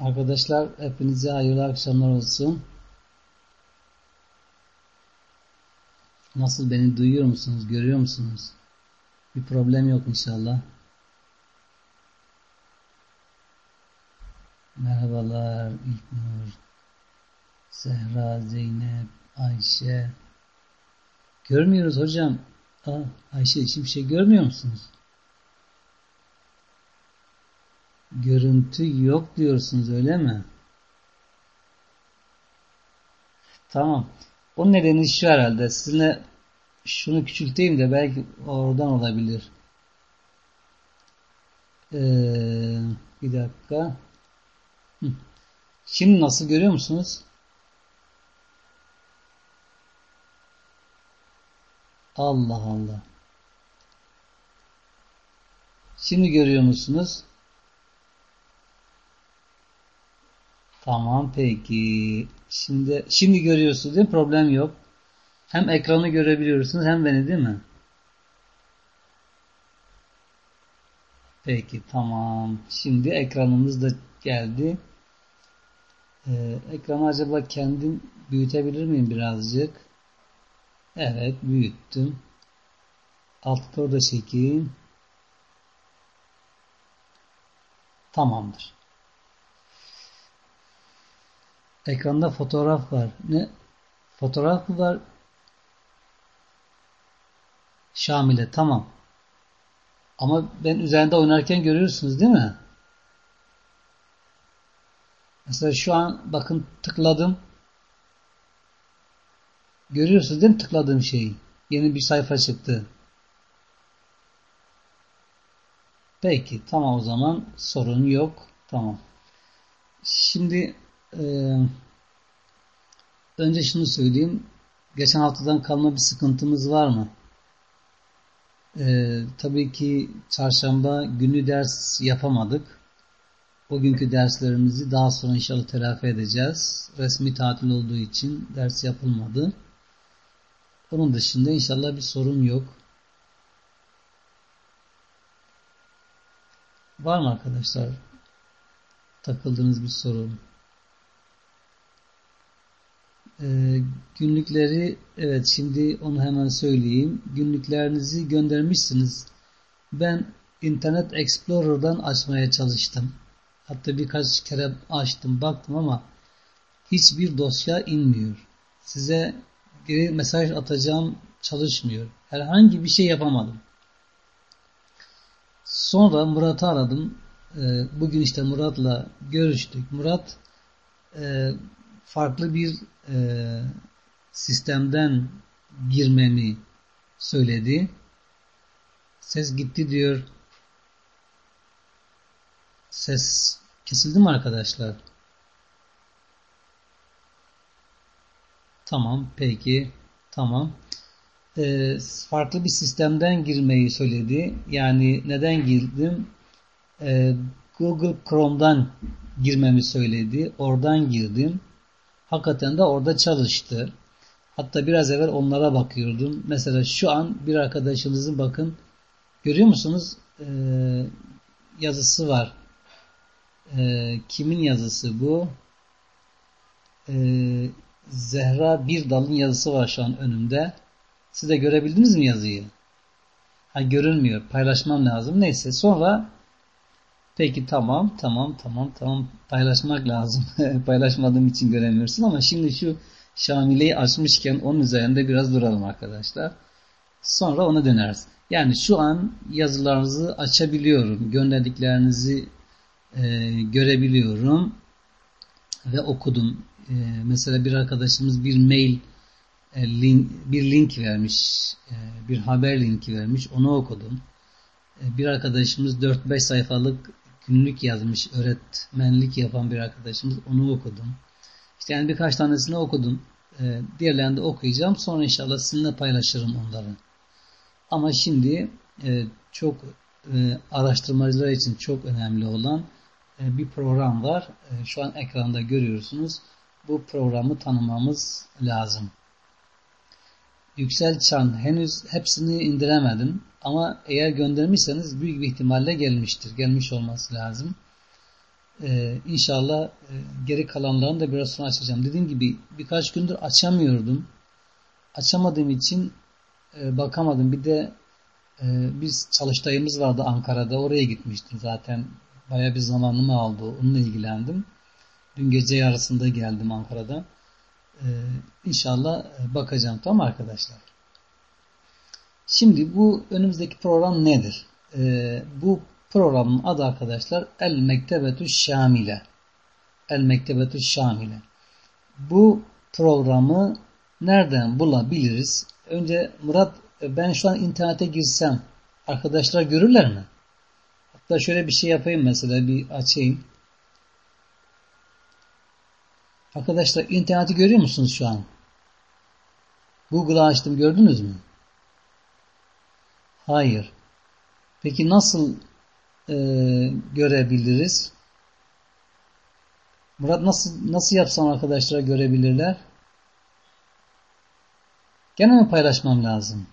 Arkadaşlar hepinize hayırlı akşamlar olsun. Nasıl beni duyuyor musunuz? Görüyor musunuz? Bir problem yok inşallah. Merhabalar İlknur, Zehra, Zeynep, Ayşe. Görmüyoruz hocam. Aa, Ayşe hiçbir şey görmüyor musunuz? Görüntü yok diyorsunuz öyle mi? Tamam. O nedeni şu herhalde. Sizinle şunu küçülteyim de belki oradan olabilir. Ee, bir dakika. Şimdi nasıl görüyor musunuz? Allah Allah. Şimdi görüyor musunuz? Tamam peki. Şimdi şimdi görüyorsunuz değil mi? Problem yok. Hem ekranı görebiliyorsunuz hem beni değil mi? Peki tamam. Şimdi ekranımız da geldi. Ee, ekranı acaba kendim büyütebilir miyim birazcık? Evet büyüttüm. Alt da çekeyim. Tamamdır. Ekranda fotoğraf var. Ne? Fotoğraf mı var? Şamile tamam. Ama ben üzerinde oynarken görüyorsunuz değil mi? Mesela şu an bakın tıkladım. Görüyorsunuz değil mi tıkladığım şeyi? Yeni bir sayfa çıktı. Peki tamam o zaman sorun yok. Tamam. Şimdi ee, önce şunu söyleyeyim. Geçen haftadan kalma bir sıkıntımız var mı? Ee, tabii ki çarşamba günü ders yapamadık. Bugünkü derslerimizi daha sonra inşallah telafi edeceğiz. Resmi tatil olduğu için ders yapılmadı. Onun dışında inşallah bir sorun yok. Var mı arkadaşlar? Takıldığınız bir sorun? Ee, günlükleri evet şimdi onu hemen söyleyeyim. Günlüklerinizi göndermişsiniz. Ben Internet Explorer'dan açmaya çalıştım. Hatta birkaç kere açtım baktım ama hiçbir dosya inmiyor. Size geri mesaj atacağım çalışmıyor. Herhangi bir şey yapamadım. Sonra Murat'ı aradım. Ee, bugün işte Murat'la görüştük. Murat e, farklı bir e, sistemden girmemi söyledi. Ses gitti diyor. Ses kesildi mi arkadaşlar? Tamam peki tamam. Ee, farklı bir sistemden girmeyi söyledi. Yani neden girdim? Ee, Google Chrome'dan girmemi söyledi. Oradan girdim. Hakikaten de orada çalıştı. Hatta biraz evvel onlara bakıyordum. Mesela şu an bir arkadaşınızın bakın görüyor musunuz? Ee, yazısı var. Ee, kimin yazısı bu? Ee, Zehra bir dalın yazısı var şu an önümde. Siz de görebildiniz mi yazıyı? Ha görünmüyor. Paylaşmam lazım. Neyse sonra Peki tamam tamam tamam tamam paylaşmak lazım. Paylaşmadığım için göremiyorsun ama şimdi şu Şamile'yi açmışken onun üzerinde biraz duralım arkadaşlar. Sonra ona döneriz. Yani şu an yazılarınızı açabiliyorum. Gönderdiklerinizi e, görebiliyorum. Ve okudum. E, mesela bir arkadaşımız bir mail e, link, bir link vermiş. E, bir haber linki vermiş. Onu okudum. E, bir arkadaşımız 4-5 sayfalık günlük yazmış, öğretmenlik yapan bir arkadaşımız. Onu okudum. İşte yani birkaç tanesini okudum. Ee, diğerlerini de okuyacağım. Sonra inşallah sizinle paylaşırım onları. Ama şimdi e, çok e, araştırmacılar için çok önemli olan e, bir program var. Şu an ekranda görüyorsunuz. Bu programı tanımamız lazım. Yüksel Çan henüz hepsini indiremedim. Ama eğer göndermişseniz büyük bir ihtimalle gelmiştir. Gelmiş olması lazım. Ee, inşallah e, geri kalanlarını da biraz sonra açacağım. Dediğim gibi birkaç gündür açamıyordum. Açamadığım için e, bakamadım. Bir de e, biz çalıştayımız vardı Ankara'da. Oraya gitmiştim zaten. Baya bir zamanımı aldı. Onunla ilgilendim. Dün gece yarısında geldim Ankara'da. Ee, inşallah e, bakacağım. Tamam arkadaşlar. Şimdi bu önümüzdeki program nedir? Ee, bu programın adı arkadaşlar El Mektebetü Şamile. El Mektebetü Şamile. Bu programı nereden bulabiliriz? Önce Murat ben şu an internete girsem arkadaşlar görürler mi? Hatta şöyle bir şey yapayım mesela bir açayım. Arkadaşlar interneti görüyor musunuz şu an? Google'ı açtım gördünüz mü? Hayır. Peki nasıl e, görebiliriz? Murat nasıl nasıl yapsam arkadaşlar görebilirler? Gene mi paylaşmam lazım?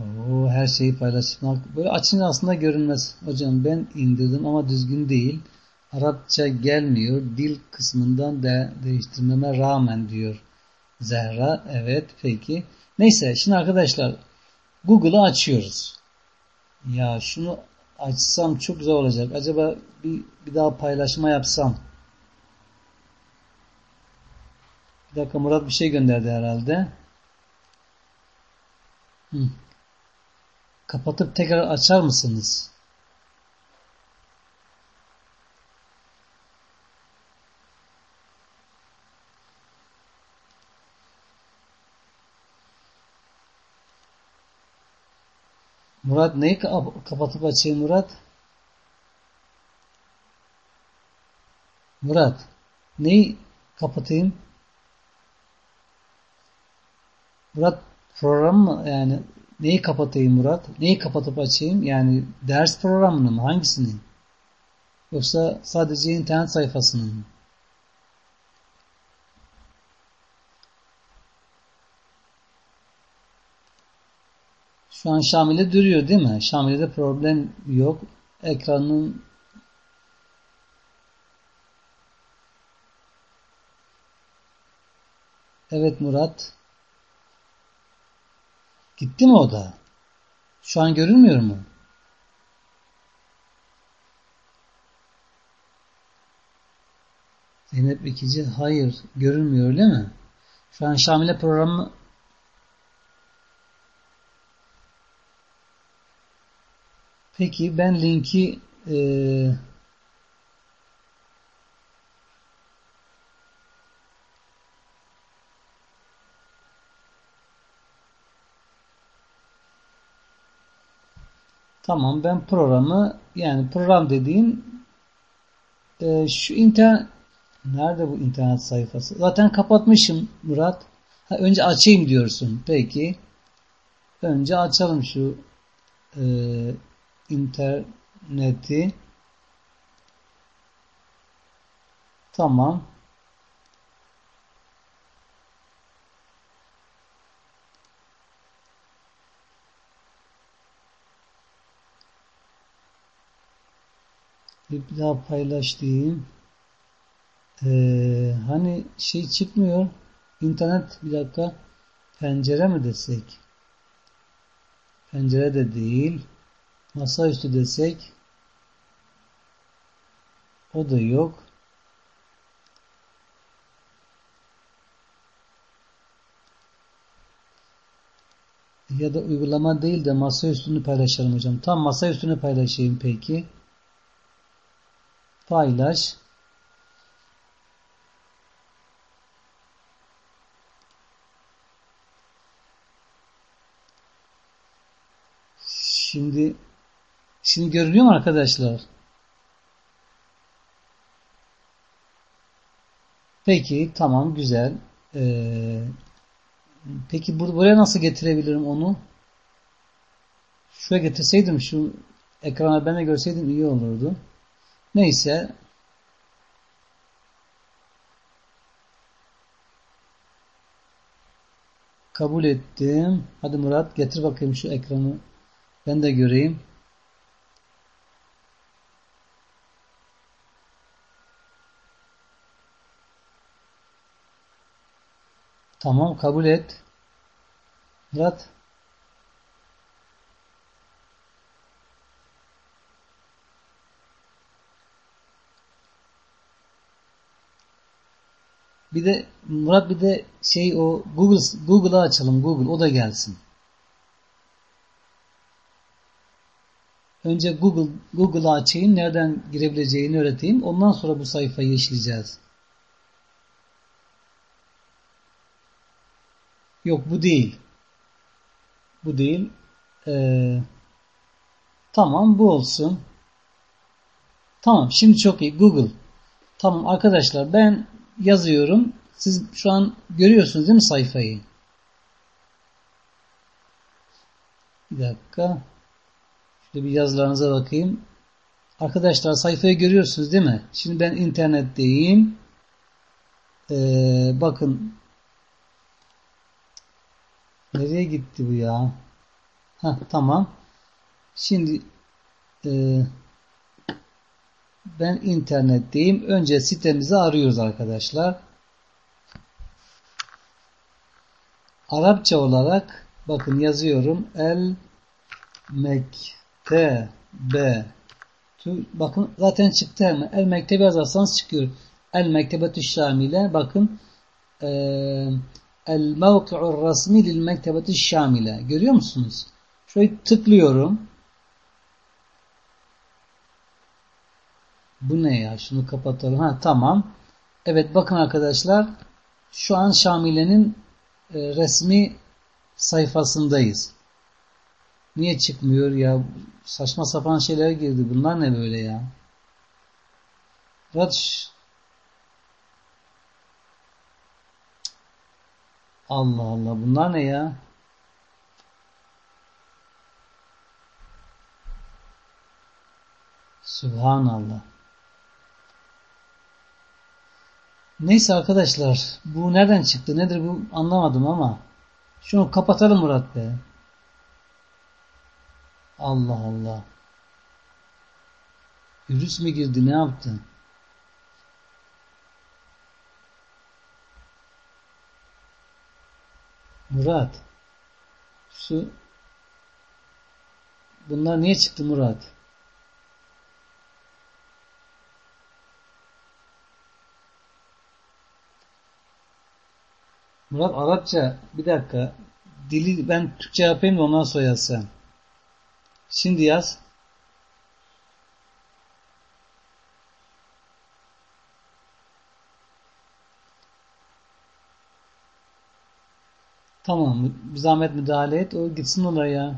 Oo, her şeyi paylaşmak. Böyle açınca aslında görünmez. Hocam ben indirdim ama düzgün değil. Arapça gelmiyor. Dil kısmından da değiştirmeme rağmen diyor Zehra. Evet peki. Neyse şimdi arkadaşlar Google'ı açıyoruz. Ya şunu açsam çok güzel olacak. Acaba bir, bir daha paylaşma yapsam. Bir dakika Murat bir şey gönderdi herhalde. Hı. Kapatıp tekrar açar mısınız? Murat neyi kapatıp açayım Murat? Murat neyi kapatayım? Murat program mı yani neyi kapatayım Murat? Neyi kapatıp açayım? Yani ders programını mı? Hangisini? Yoksa sadece internet sayfasını mı? Şu an Şamil'de duruyor değil mi? Şamil'de problem yok. Ekranın Evet Murat. Gitti mi o da? Şu an görünmüyor mu? Zeynep ikici hayır görünmüyor değil mi? Şu an Şamil'e programı Peki ben linki e, Tamam ben programı yani program dediğim e, şu internet nerede bu internet sayfası? Zaten kapatmışım Murat. Ha, önce açayım diyorsun. Peki. Önce açalım şu e, interneti. Tamam. Bir daha paylaş diyeyim ee, hani şey çıkmıyor. İnternet bir dakika. Pencere mi desek? Pencere de değil Masaüstü desek o da yok. Ya da uygulama değil de masa üstünü paylaşalım hocam. Tam masa üstünü paylaşayım peki. Paylaş. Şimdi Şimdi görünüyor mu arkadaşlar? Peki tamam güzel. Ee, peki bur buraya nasıl getirebilirim onu? Şuraya getirseydim şu ekrana ben de görseydim iyi olurdu. Neyse. Kabul ettim. Hadi Murat getir bakayım şu ekranı. Ben de göreyim. Tamam kabul et. Murat. Bir de Murat bir de şey o Google Google'ı açalım. Google o da gelsin. Önce Google Google'ı açayım. Nereden girebileceğini öğreteyim. Ondan sonra bu sayfayı işleyeceğiz. Yok bu değil. Bu değil. Ee, tamam bu olsun. Tamam şimdi çok iyi. Google. Tamam arkadaşlar ben yazıyorum. Siz şu an görüyorsunuz değil mi sayfayı? Bir dakika. Şöyle bir yazılarınıza bakayım. Arkadaşlar sayfayı görüyorsunuz değil mi? Şimdi ben internetteyim. Ee, bakın. Nereye gitti bu ya? Ha tamam. Şimdi e, ben internetteyim. Önce sitemizi arıyoruz arkadaşlar. Arapça olarak bakın yazıyorum. El mektebe bakın zaten çıktı hemen. El mektebe yazarsanız çıkıyor. El mektebetü şamile bakın e, el mevki'ur rasmi lil mektebetü şamile görüyor musunuz? Şöyle tıklıyorum. Bu ne ya? Şunu kapatalım. Ha tamam. Evet bakın arkadaşlar. Şu an Şamile'nin e, resmi sayfasındayız. Niye çıkmıyor ya? Saçma sapan şeyler girdi. Bunlar ne böyle ya? Raç. Allah Allah. Bunlar ne ya? Subhanallah. Neyse arkadaşlar. Bu nereden çıktı? Nedir bu? Anlamadım ama. Şunu kapatalım Murat Bey. Allah Allah. Virüs mü girdi? Ne yaptı? Murat. Şu Bunlar niye çıktı Murat? Murat Arapça bir dakika. Dili ben Türkçe yapayım da ondan sonra yazsam. Şimdi yaz. Tamam. Bir zahmet müdahale et. O gitsin oraya.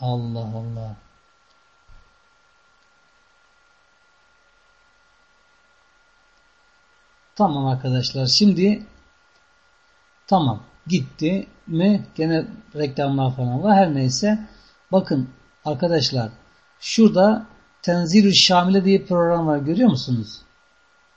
Allah Allah. Tamam arkadaşlar. Şimdi tamam. Gitti mi? Gene reklamlar falan var. Her neyse. Bakın arkadaşlar. Şurada Tenzilü Şamile diye program var. Görüyor musunuz?